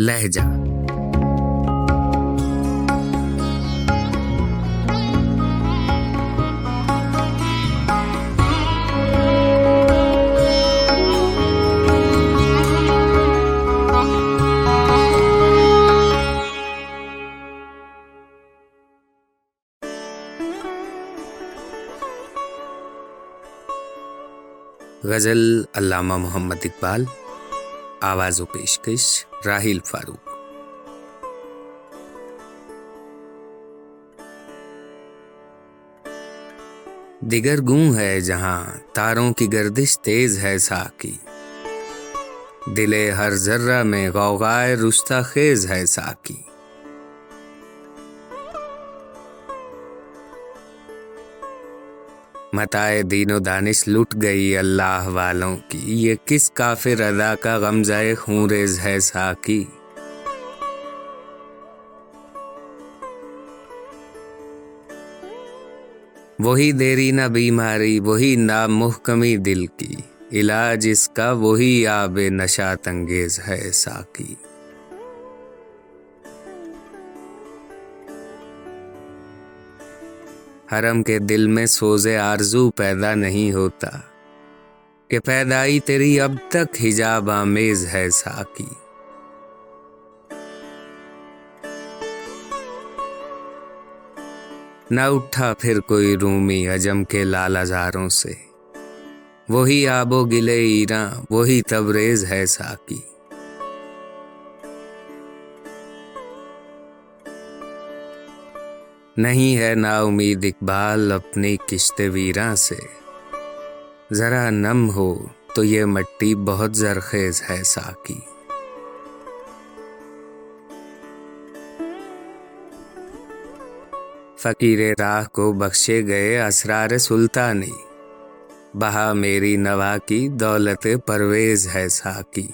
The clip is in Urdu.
لہجہ۔ غزل علامہ محمد اقبال۔ آواز و پیشکش راہیل فاروق۔ دیگر گوں ہے جہاں تاروں کی گردش تیز ہے ساکی۔ دلے ہر ذرہ میں غوغائے رشتہ خیز ہے ساکی۔ متائے دین و دانش لٹ گئی اللہ والوں کی۔ یہ کس کافر ادا کا غمزہ خون ریز ہے ساکی وہی دیری نہ بیماری، وہی نا محکمی دل کی۔ علاج اس کا، وہی آب نشات انگیز ہے ساکی حرم کے دل میں سوزے آرزو پیدا نہیں ہوتا کہ پیدائی تیری اب تک حجاب آمیز ہے ساکی۔ نہ اٹھا پھر کوئی رومی عجم کے لال ہزاروں سے۔ وہی آب و گلے ایراں وہی تبریز ہے ساکی۔ نہیں ہے نا امید اقبال اپنی کشت ویراں سے۔ ذرا نم ہو تو یہ مٹی بہت زرخیز ہے ساکی۔ فقیر راہ کو بخشے گئے اسرار سلطانی۔ بہا میری نوا کی دولت پرویز ہے ساکی۔